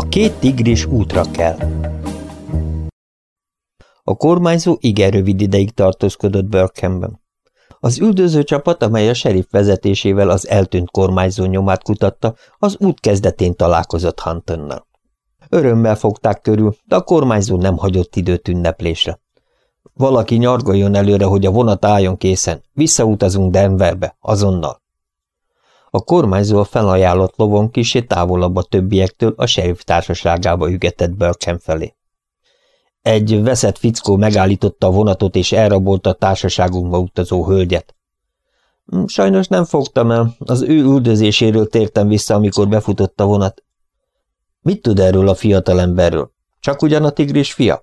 A két tigris útra kell. A kormányzó igen rövid ideig tartózkodott Burkhamben. Az üldöző csapat, amely a sheriff vezetésével az eltűnt kormányzó nyomát kutatta, az út kezdetén találkozott Huntonnal. Örömmel fogták körül, de a kormányzó nem hagyott időt ünneplésre. Valaki nyargaljon előre, hogy a vonat álljon készen. Visszautazunk Denverbe, azonnal. A kormányzó a felajánlott lovon kisé távolabb a többiektől a sheriff társaságába ügetett Burkham felé. Egy veszett fickó megállította a vonatot és elrabolta a társaságunkba utazó hölgyet. Hm, sajnos nem fogtam el, az ő üldözéséről tértem vissza, amikor befutott a vonat. Mit tud erről a fiatalemberről? Csak ugyan a tigris fia?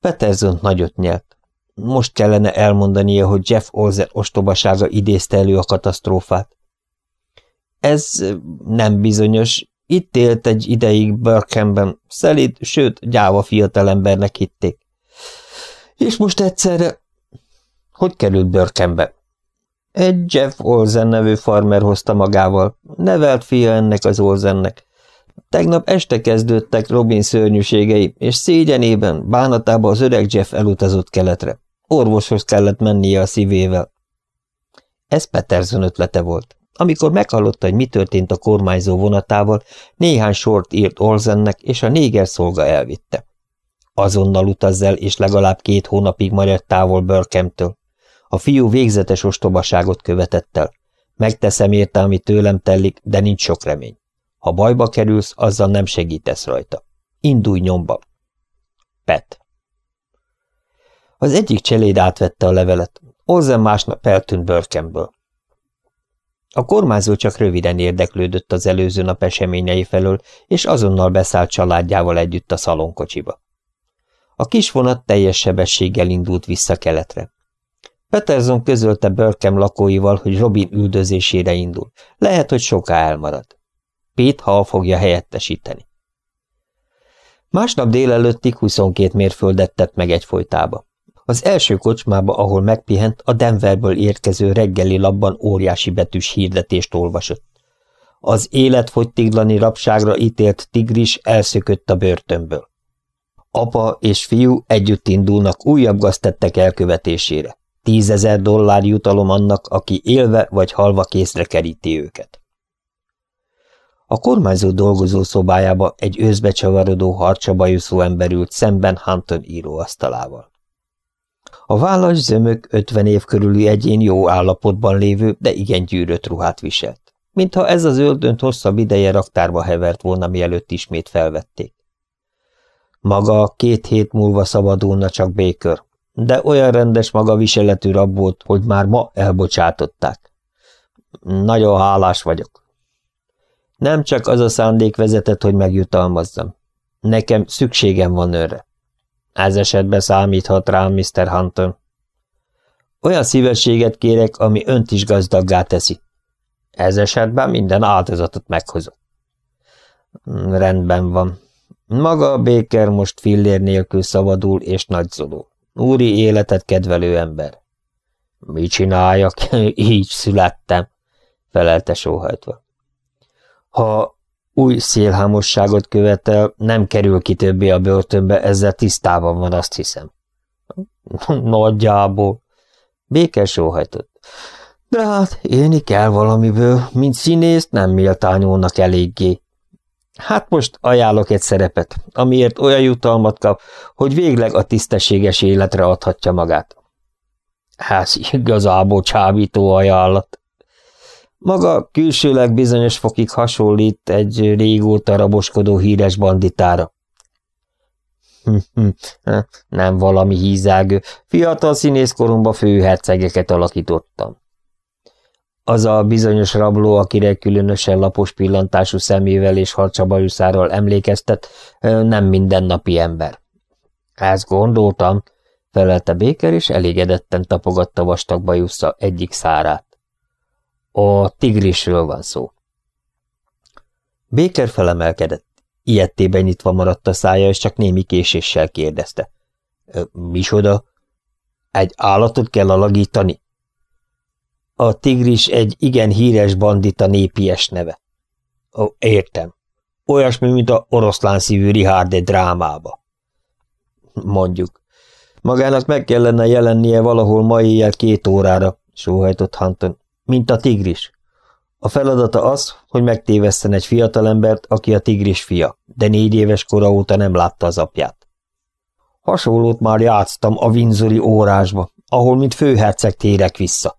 Peterson nagyot nyelt. Most kellene elmondania, hogy Jeff Olzer ostobasága idézte elő a katasztrófát. Ez nem bizonyos. Itt élt egy ideig Burkhamben, szelíd, sőt, gyáva fiatalembernek hitték. És most egyszerre... Hogy került Burkhambe? Egy Jeff Olsen nevű farmer hozta magával. Nevelt fia ennek az Olsennek. Tegnap este kezdődtek Robin szörnyűségei, és szégyenében, bánatába az öreg Jeff elutazott keletre. Orvoshoz kellett mennie a szívével. Ez Peterson ötlete volt. Amikor meghallotta, hogy mi történt a kormányzó vonatával, néhány sort írt Olzennek, és a néger szolga elvitte. Azonnal utazz el, és legalább két hónapig maradj távol Burkemtől. A fiú végzetes ostobaságot követett el. Megteszem érte, ami tőlem tellik, de nincs sok remény. Ha bajba kerülsz, azzal nem segítesz rajta. Indulj nyomba. Pet. Az egyik cseléd átvette a levelet. Olzen másnap eltűnt Börkemből. A kormányzó csak röviden érdeklődött az előző nap eseményei felől, és azonnal beszállt családjával együtt a szalonkocsiba. A kis vonat teljes sebességgel indult vissza keletre. Peterson közölte Börkem lakóival, hogy Robin üldözésére indul. Lehet, hogy soká elmarad. Pete Hall fogja helyettesíteni. Másnap délelőttig 22 mérföldet tett meg egy folytába. Az első kocsmába, ahol megpihent, a Denverből érkező reggeli labban óriási betűs hirdetést olvasott. Az életfogytiglani rabságra ítélt tigris elszökött a börtönből. Apa és fiú együtt indulnak újabb gaztettek elkövetésére. Tízezer dollár jutalom annak, aki élve vagy halva készre keríti őket. A kormányzó dolgozó szobájába egy őszbe csavarodó harcsabajuszó ember ült szemben Hunton íróasztalával. A vállas zömök ötven év körüli egyén jó állapotban lévő, de igen gyűrött ruhát viselt. Mintha ez az öldönt hosszabb ideje raktárba hevert volna, mielőtt ismét felvették. Maga két hét múlva szabadulna csak Baker, de olyan rendes maga viseletű rab volt, hogy már ma elbocsátották. Nagyon hálás vagyok. Nem csak az a szándék vezetett, hogy megjutalmazzam. Nekem szükségem van őre. Ez esetben számíthat rám, Mr. Hunter. Olyan szívességet kérek, ami önt is gazdaggá teszi. Ez esetben minden áldozatot meghozok. Rendben van. Maga a Baker most fillér nélkül szabadul és nagyzoló. Úri életet kedvelő ember. Mit csináljak? Így születtem, felelte sóhajtva. Ha új szélhámosságot követel, nem kerül ki többé a börtönbe, ezzel tisztában van, azt hiszem. Nagyjából. Békes sóhajtott. De hát élni kell valamiből, mint színész nem méltányolnak eléggé. Hát most ajánlok egy szerepet, amiért olyan jutalmat kap, hogy végleg a tisztességes életre adhatja magát. Hát igazából csábító ajánlat. Maga külsőleg bizonyos fokig hasonlít egy régóta raboskodó híres banditára. Nem valami hízágő, fiatal színészkoromban főhercegeket alakítottam. Az a bizonyos rabló, akire különösen lapos pillantású szemével és harcsabajuszáról emlékeztet, nem mindennapi ember. Ezt gondoltam, felelte Béker, és elégedetten tapogatta vastag bajusza egyik szárát. A tigrisről van szó. Béker felemelkedett. Ilyettében nyitva maradt a szája, és csak némi késéssel kérdezte. Misoda? Egy állatot kell alagítani? A tigris egy igen híres bandita népies neve. Ó, értem. Olyasmi, mint a oroszlán szívű Richard egy drámába. Mondjuk. Magának meg kellene jelennie valahol ma éjjel két órára, sóhajtott Hunton, mint a tigris. A feladata az, hogy megtéveszten egy fiatalembert, aki a tigris fia, de négy éves kora óta nem látta az apját. Hasonlót már játsztam a Windsori órásba, ahol mint főherceg térek vissza.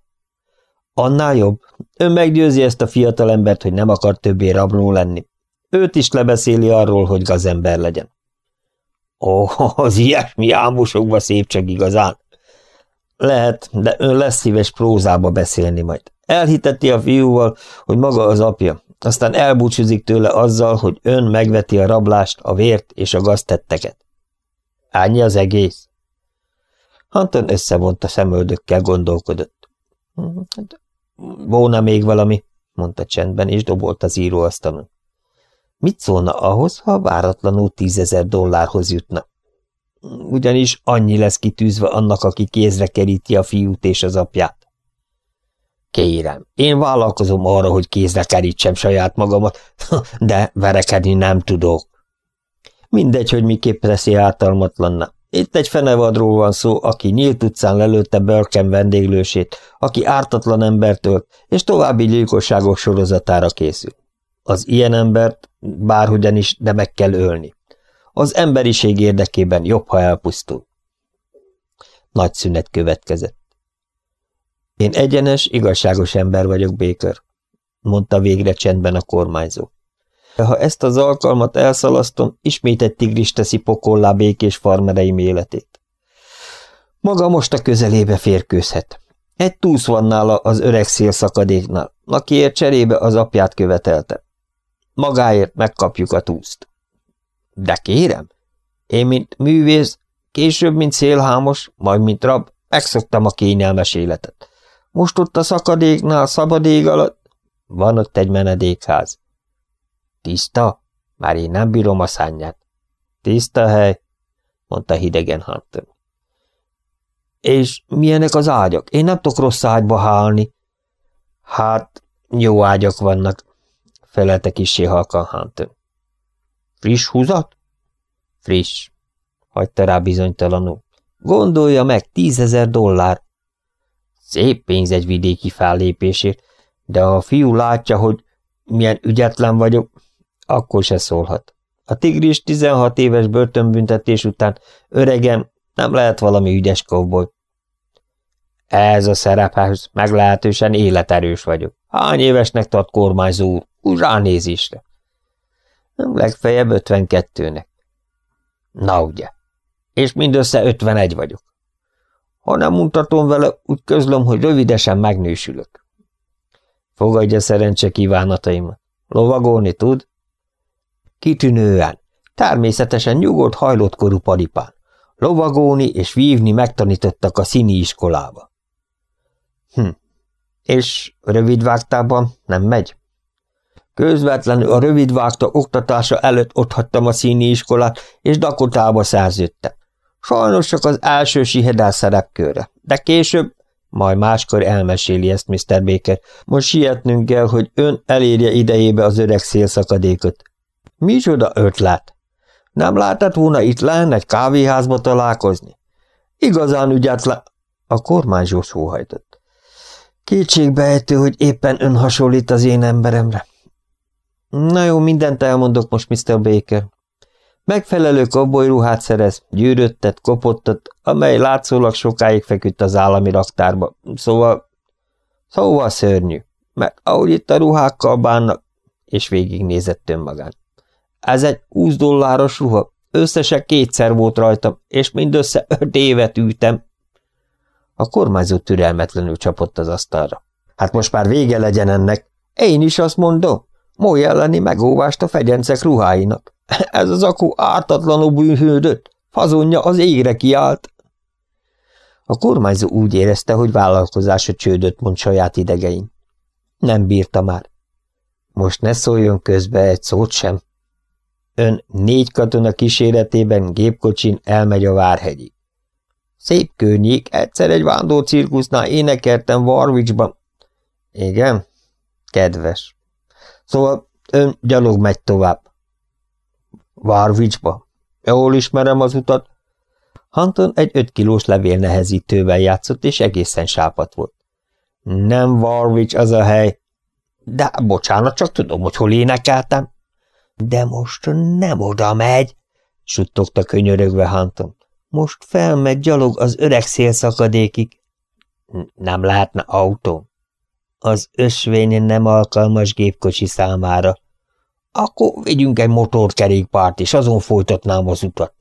Annál jobb. Ön meggyőzi ezt a fiatalembert, hogy nem akar többé rabló lenni. Őt is lebeszéli arról, hogy gazember legyen. Ó, oh, az ilyesmi ámosokba szép csak igazán. Lehet, de ön lesz szíves prózába beszélni majd. Elhiteti a fiúval, hogy maga az apja, aztán elbúcsúzik tőle azzal, hogy ön megveti a rablást, a vért és a gaztetteket. Ányi az egész? Anton összevonta szemöldökkel gondolkodott. Hát, volna még valami, mondta csendben, és dobolt az íróasztalon. Mit szólna ahhoz, ha váratlanul tízezer dollárhoz jutna? Ugyanis annyi lesz kitűzve annak, aki kézre keríti a fiút és az apját. Kérem, én vállalkozom arra, hogy kézre kerítsem saját magamat, de verekedni nem tudok. Mindegy, hogy miképp teszi ártalmatlanna. Itt egy fenevadról van szó, aki nyílt utcán lelőtte Burken vendéglősét, aki ártatlan embertől és további gyilkosságok sorozatára készül. Az ilyen embert bárhogyan is, de meg kell ölni. Az emberiség érdekében jobb, ha elpusztul. Nagy szünet következett. Én egyenes, igazságos ember vagyok, Baker, mondta végre csendben a kormányzó. De ha ezt az alkalmat elszalasztom, ismét egy tigris teszi pokollá békés farmereim életét. Maga most a közelébe férkőzhet. Egy túsz van nála az öreg szélszakadéknál, akiért cserébe az apját követelte. Magáért megkapjuk a túszt. De kérem, én, mint művész, később, mint szélhámos, majd, mint rab, megszoktam a kényelmes életet. Most ott a szakadéknál, szabad ég alatt, van ott egy menedékház. Tiszta? Már én nem bírom a szányát. Tiszta hely, mondta hidegen Hunter. És milyenek az ágyak? Én nem tudok rossz ágyba hálni. Hát, jó ágyak vannak, felelte kissé halkan Hunter. Friss húzat? Friss, hagyta rá bizonytalanul. Gondolja meg, tízezer dollár. Szép pénz egy vidéki fellépésért, de ha a fiú látja, hogy milyen ügyetlen vagyok, akkor se szólhat. A tigris 16 éves börtönbüntetés után öregem nem lehet valami ügyes kovboly. Ez a szerephez meglehetősen életerős vagyok. Hány évesnek tart kormányzó úr? Úgy ránézésre. Legfeljebb 52-nek. Na ugye. És mindössze 51 vagyok. Ha nem mutatom vele, úgy közlöm, hogy rövidesen megnősülök. Fogadja szerencse kívánataimat. Lovagolni tud? Kitűnően. Természetesen nyugodt hajlott korú paripán. Lovagolni és vívni megtanítottak a színi iskolába. Hm. És rövidvágtában nem megy? Közvetlenül a rövidvágta oktatása előtt otthagytam a színi iskolát, és Dakotába szerződtem. Sajnos csak az első sihedál szerepkörre, de később, majd máskor elmeséli ezt Mr. Baker. Most sietnünk kell, hogy ön elérje idejébe az öreg szélszakadékot. Micsoda ötlet? Nem láttad volna itt lenne egy kávéházba találkozni? Igazán ügyetlen... A kormányzó sóhajtott. Kétségbeejtő, hogy éppen ön hasonlít az én emberemre. Na jó, mindent elmondok most, Mr. Baker. Megfelelő ruhát szerez, gyűröttet, kopottat, amely látszólag sokáig feküdt az állami raktárba. Szóval... Szóval szörnyű, mert ahogy itt a ruhákkal bánnak, és végignézett önmagán. Ez egy 20 dolláros ruha, összesen kétszer volt rajtam, és mindössze öt évet ültem. A kormányzó türelmetlenül csapott az asztalra. Hát most már vége legyen ennek. Én is azt mondom. Moly elleni megóvást a fegyencek ruháinak. Ez az akú ártatlanul bűnhődött, fazonja az égre kiállt. A kormányzó úgy érezte, hogy vállalkozása csődött mond saját idegein. Nem bírta már. Most ne szóljon közbe egy szót sem. Ön négy katona kíséretében gépkocsin elmegy a Várhegyig. Szép környék, egyszer egy vándó cirkusznál énekeltem Warwichban. Igen? Kedves. Szóval ön gyalog megy tovább. Várvicsba. Jól ismerem az utat. Hanton egy öt kilós levél nehezítővel játszott, és egészen sápat volt. Nem Warwich az a hely. De bocsánat, csak tudom, hogy hol énekeltem. De most nem oda megy, suttogta könyörögve Hanton. Most felmegy gyalog az öreg szélszakadékig. Nem lehetne autó. Az ösvény nem alkalmas gépkocsi számára. Akkor vigyünk egy motorkerékpárt, és azon folytatnám az utat.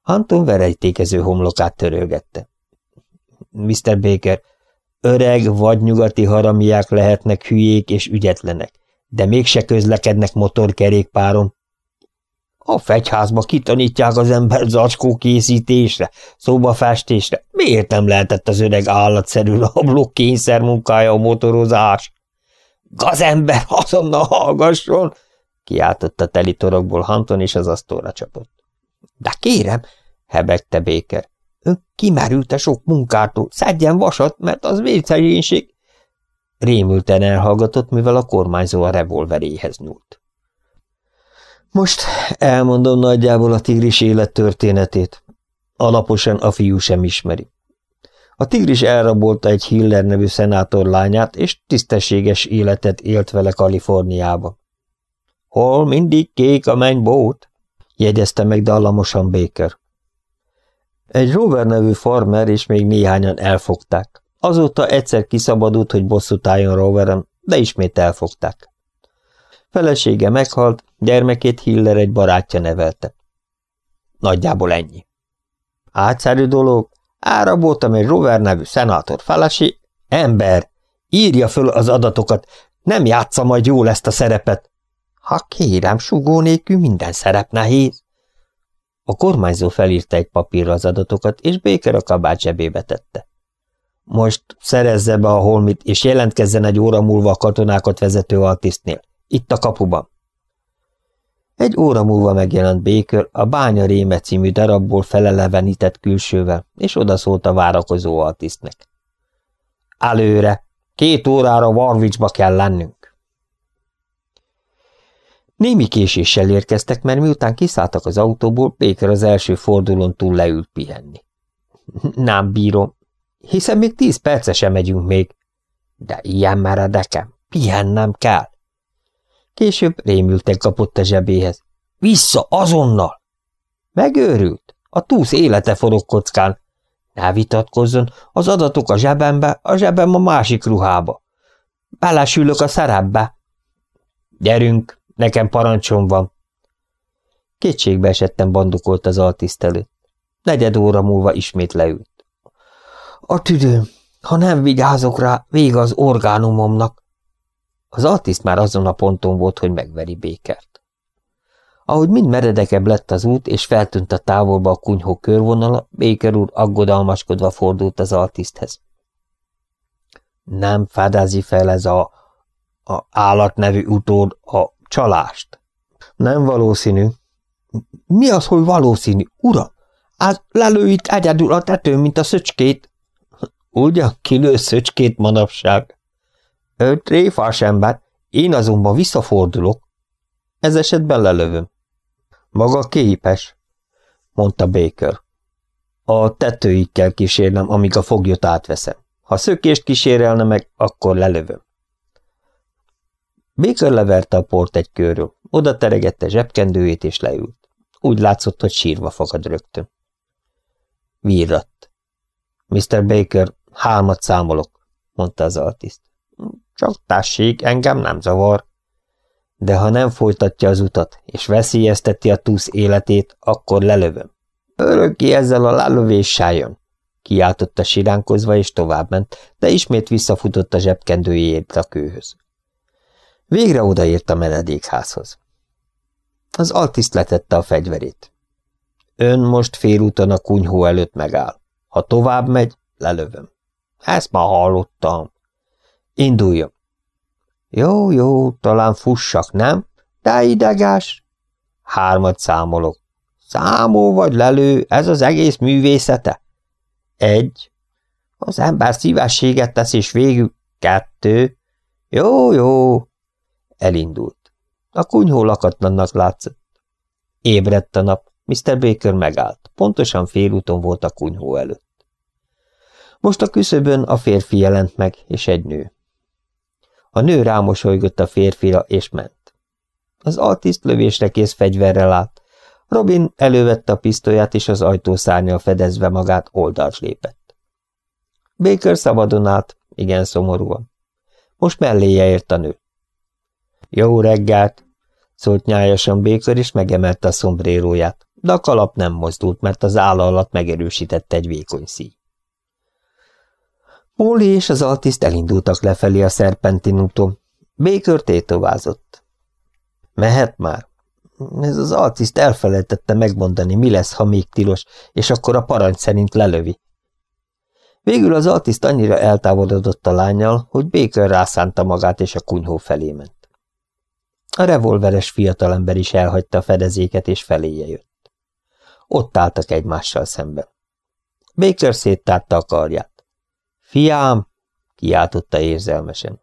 Hanton verejtékező homlokát törölgette. Mr. Baker, öreg vagy nyugati haramiák lehetnek hülyék és ügyetlenek, de mégse közlekednek motorkerékpáron. A fegyházba kitanítják az ember zacskó készítésre, szobafestésre. Miért nem lehetett az öreg állatszerű rablók kényszermunkája a motorozás? Gazember, azonnal hallgasson! kiáltotta teli torokból Hanton, és az asztalra csapott. De kérem, hebegte Béker, ön kimerült a sok munkától, szedjen vasat, mert az vécegénység. Rémülten elhallgatott, mivel a kormányzó a revolveréhez nyúlt. Most elmondom nagyjából a tigris élet történetét. Alaposan a fiú sem ismeri. A tigris elrabolta egy Hiller nevű szenátor lányát, és tisztességes életet élt vele Kaliforniába. Hol mindig kék a mennybót? jegyezte meg dallamosan Baker. Egy Rover nevű farmer és még néhányan elfogták. Azóta egyszer kiszabadult, hogy bosszút álljon Roverem, de ismét elfogták. Felesége meghalt, gyermekét Hiller egy barátja nevelte. Nagyjából ennyi. Átszerű dolog, Áraboltam egy Rover nevű szenátor felesé. Ember, írja föl az adatokat, nem játsza majd jól ezt a szerepet. Ha kérem, sugó nélkül minden szerep nehéz. A kormányzó felírta egy papírra az adatokat, és Béker a kabát zsebébe tette. Most szerezze be a holmit, és jelentkezzen egy óra múlva a katonákat vezető altisztnél. Itt a kapuban. Egy óra múlva megjelent Baker a Bánya Réme című darabból felelevenített külsővel, és odaszólt a várakozó altisztnek. Előre! Két órára Warwichba kell lennünk! Némi késéssel érkeztek, mert miután kiszálltak az autóból, Baker az első fordulón túl leült pihenni. Nem bírom, hiszen még tíz percesen megyünk még. De ilyen meredekem, pihennem kell. Később rémülten kapott a zsebéhez. Vissza, azonnal! Megőrült. A túsz élete forog kockán. Ne vitatkozzon, az adatok a zsebembe, a zsebem a másik ruhába. Belesülök a szerepbe. Gyerünk, nekem parancsom van. Kétségbe esettem bandukolt az altiszt előtt. Negyed óra múlva ismét leült. A tüdőm, ha nem vigyázok rá, vég az orgánumomnak. Az altiszt már azon a ponton volt, hogy megveri Békert. Ahogy mind meredekebb lett az út, és feltűnt a távolba a kunyhó körvonala, Béker úr aggodalmaskodva fordult az altiszthez. Nem fedezi fel ez a, a állat nevű utód a csalást. Nem valószínű. Mi az, hogy valószínű? Uram, az lelő itt egyedül a tetőn, mint a szöcskét. Ugyan kilő szöcskét manapság? Ő tréfás ember, én azonban visszafordulok. Ez esetben lelövöm. Maga képes, mondta Baker. A tetőig kell kísérnem, amíg a foglyot átveszem. Ha szökést kísérelne meg, akkor lelövöm. Baker leverte a port egy körről, oda teregette zsebkendőjét és leült. Úgy látszott, hogy sírva fakad rögtön. Virratt. Mr. Baker, hármat számolok, mondta az altiszt. Csak tessék, engem nem zavar. De ha nem folytatja az utat, és veszélyezteti a túsz életét, akkor lelövöm. Örökké ezzel a lelövéssel jön, kiáltotta siránkozva, és továbbment, de ismét visszafutott a zsebkendőjéért a kőhöz. Végre odaért a menedékházhoz. Az altiszt letette a fegyverét. Ön most félúton a kunyhó előtt megáll. Ha tovább megy, lelövöm. Ezt már hallottam. Induljon. Jó, jó, talán fussak, nem? De idegás. Hármat számolok. Számol vagy lelő, ez az egész művészete? Egy. Az ember szívességet tesz, és végül kettő. Jó, jó. Elindult. A kunyhó lakatlannak látszott. Ébredt a nap, Mr. Baker megállt, pontosan félúton volt a kunyhó előtt. Most a küszöbön a férfi jelent meg, és egy nő. A nő rámosolygott a férfira, és ment. Az altiszt lövésre kész fegyverrel állt. Robin elővette a pisztolyát, és az ajtószárnyal fedezve magát oldalt lépett. Baker szabadon állt, igen szomorúan. Most melléje ért a nő. Jó reggelt! szólt nyájasan Baker, és megemelte a szombréróját, de a kalap nem mozdult, mert az álla alatt megerősítette egy vékony szíj. Molly és az altiszt elindultak lefelé a szerpentin úton. Baker tétovázott. Mehet már? Ez az altiszt elfelejtette megmondani, mi lesz, ha még tilos, és akkor a parancs szerint lelövi. Végül az altiszt annyira eltávolodott a lányjal, hogy Baker rászánta magát, és a kunyhó felé ment. A revolveres fiatalember is elhagyta a fedezéket, és feléje jött. Ott álltak egymással szemben. Baker széttárta a karját. Fiám! kiáltotta érzelmesen.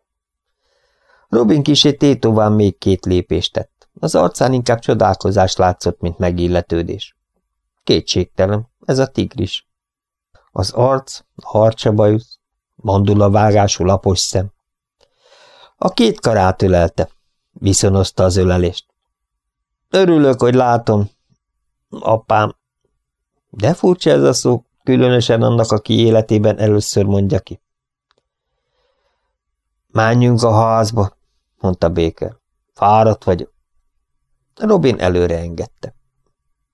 Robin kisé tétován még két lépést tett. Az arcán inkább csodálkozás látszott, mint megilletődés. Kétségtelen, ez a tigris. Az arc, a harcsabajusz, mandula vágású lapos szem. A két karát ölelte, viszonozta az ölelést. Örülök, hogy látom, apám. De furcsa ez a szó, különösen annak, aki életében először mondja ki. Menjünk a házba, mondta Béker. Fáradt vagyok. Robin előre engedte.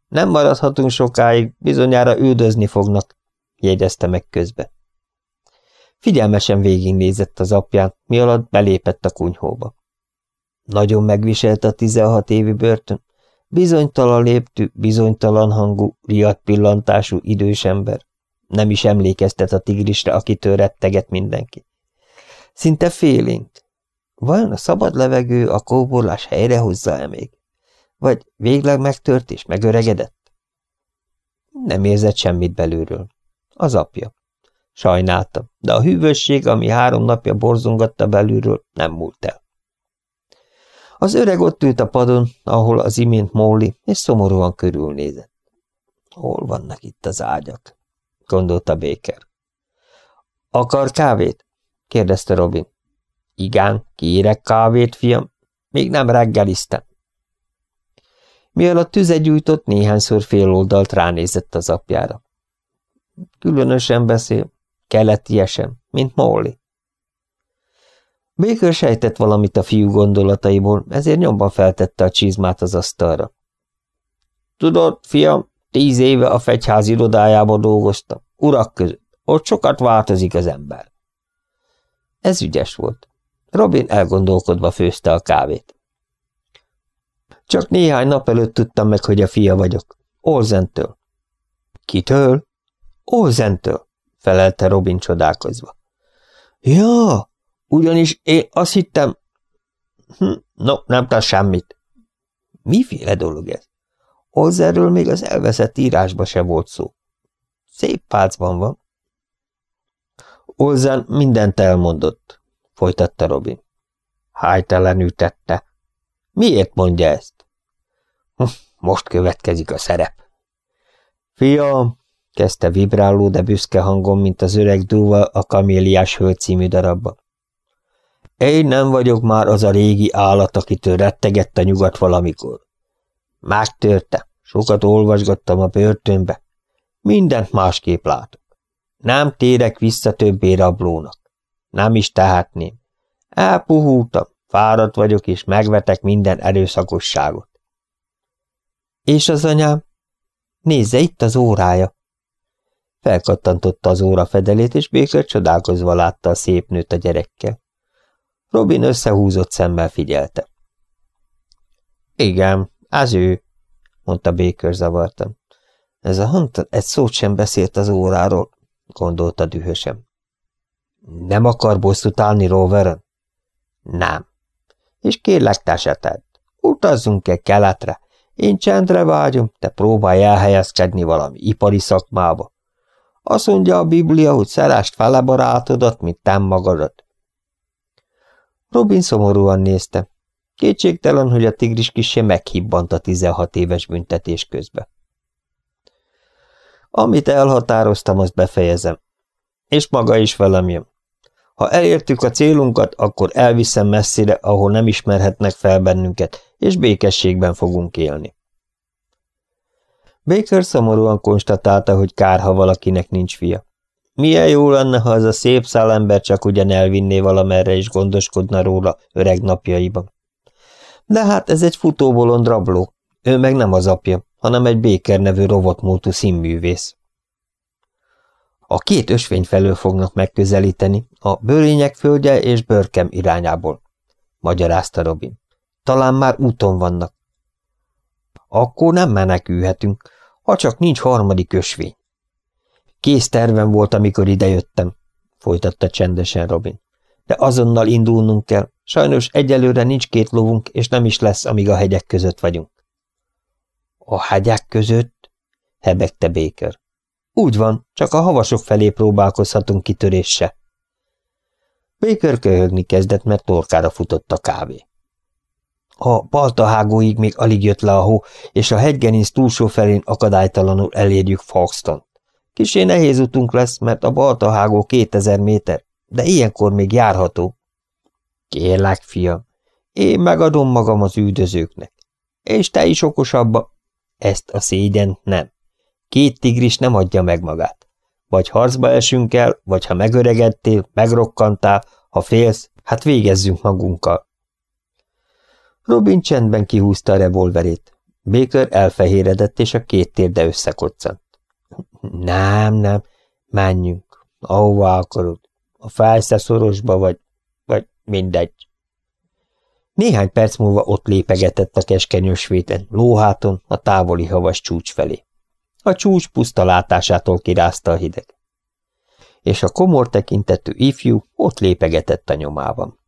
Nem maradhatunk sokáig, bizonyára üldözni fognak, jegyezte meg közbe. Figyelmesen végignézett az apján, mi alatt belépett a kunyhóba. Nagyon megviselt a tizenhat évi börtön, Bizonytalan léptű, bizonytalan hangú, riadt pillantású idős ember. Nem is emlékeztet a tigrisre, akitől retteget mindenki. Szinte félénk. Vajon a szabad levegő, a kóborlás helyrehozza-e még? Vagy végleg megtört és megöregedett? Nem érzett semmit belülről. Az apja. Sajnálta, de a hűvösség, ami három napja borzongatta belülről, nem múlt el. Az öreg ott ült a padon, ahol az imént Molly, és szomorúan körülnézett. Hol vannak itt az ágyak? Gondolta Baker. Akar kávét? kérdezte Robin. Igen, kiérek kávét, fiam. Még nem reggeliztem. Mielőtt tüzet gyújtott, néhányszor fél oldalt ránézett az apjára. Különösen beszél, keletiesen, mint Molly. Baker sejtett valamit a fiú gondolataiból, ezért nyomban feltette a csizmát az asztalra. Tudod, fiam, tíz éve a fegyház irodájában dolgoztam, urak között. Ott sokat változik az ember. Ez ügyes volt. Robin elgondolkodva főzte a kávét. Csak néhány nap előtt tudtam meg, hogy a fia vagyok. Olzentől. Kitől? Olzentől, felelte Robin csodálkozva. Ja, ugyanis én azt hittem... Hm, no, nem tesz semmit. Miféle dolog ez? Olzerről még az elveszett írásba se volt szó. Szép pálcban van. Olzen mindent elmondott, folytatta Robin. Hájtelenül tette. Miért mondja ezt? Most következik a szerep. Fiam, kezdte vibráló, de büszke hangon, mint az öreg dúva a Kaméliás Hölgy című darabban. Én nem vagyok már az a régi állat, akitől rettegett a nyugat valamikor. Megtörte, sokat olvasgattam a börtönbe. Mindent másképp látok. Nem térek vissza többé rablónak. Nem is tehetném. Elpuhultam, fáradt vagyok, és megvetek minden erőszakosságot. És az anyám? Nézze, itt az órája. Felkattantotta az óra fedelét, és Békör csodálkozva látta a szép nőt a gyerekkel. Robin összehúzott szemmel figyelte. Igen, az ő, mondta Baker zavartan. Ez a Hunter egy szót sem beszélt az óráról, gondolta dühösen. Nem akar bosszút állni Roveren? Nem. És kérlek, te se tedd. Utazzunk-e keletre? Én csendre vágyom, te próbálj elhelyezkedni valami ipari szakmába. Azt mondja a Biblia, hogy szerest fele barátodat, mint te magadat. Robin szomorúan nézte. Kétségtelen, hogy a tigris kisse meghibbant a 16 éves büntetés közbe. Amit elhatároztam, azt befejezem. És maga is velem jön. Ha elértük a célunkat, akkor elviszem messzire, ahol nem ismerhetnek fel bennünket, és békességben fogunk élni. Baker szomorúan konstatálta, hogy kár, ha valakinek nincs fia. Milyen jó lenne, ha az a szép szálember csak ugyan elvinné valamerre és gondoskodna róla öreg napjaiban. De hát ez egy futóbolond rabló, ő meg nem az apja, hanem egy Béker nevű robotmúltú színművész. A két ösvény felől fognak megközelíteni, a bőrények földje és bőrkem irányából, magyarázta Robin. Talán már úton vannak. Akkor nem menekülhetünk, ha csak nincs harmadik ösvény. Kész tervem volt, amikor idejöttem, folytatta csendesen Robin. De azonnal indulnunk kell. Sajnos egyelőre nincs két lovunk, és nem is lesz, amíg a hegyek között vagyunk. A hegyek között? hebegte Baker. Úgy van, csak a havasok felé próbálkozhatunk kitörésse. Baker köhögni kezdett, mert torkára futott a kávé. A baltahágóig még alig jött le a hó, és a hegygerinc túlsó felén akadálytalanul elérjük Foxton. Kisé nehéz utunk lesz, mert a baltahágó 2000 méter, de ilyenkor még járható. Kérlek, fiam, én megadom magam az üldözőknek. És te is okosabba. Ezt a szégyen nem. Két tigris nem adja meg magát. Vagy harcba esünk el, vagy ha megöregedtél, megrokkantál, ha félsz, hát végezzünk magunkkal. Robin csendben kihúzta a revolverét. Baker elfehéredett, és a két térde összekoccant. Nem, nem, menjünk, ahová akarod. A felsze szorosba vagy, vagy mindegy. Néhány perc múlva ott lépegetett a keskenyösvéten, lóháton, a távoli havas csúcs felé. A csúcs puszta látásától kirázta a hideg. És a komor tekintetű ifjú ott lépegetett a nyomában.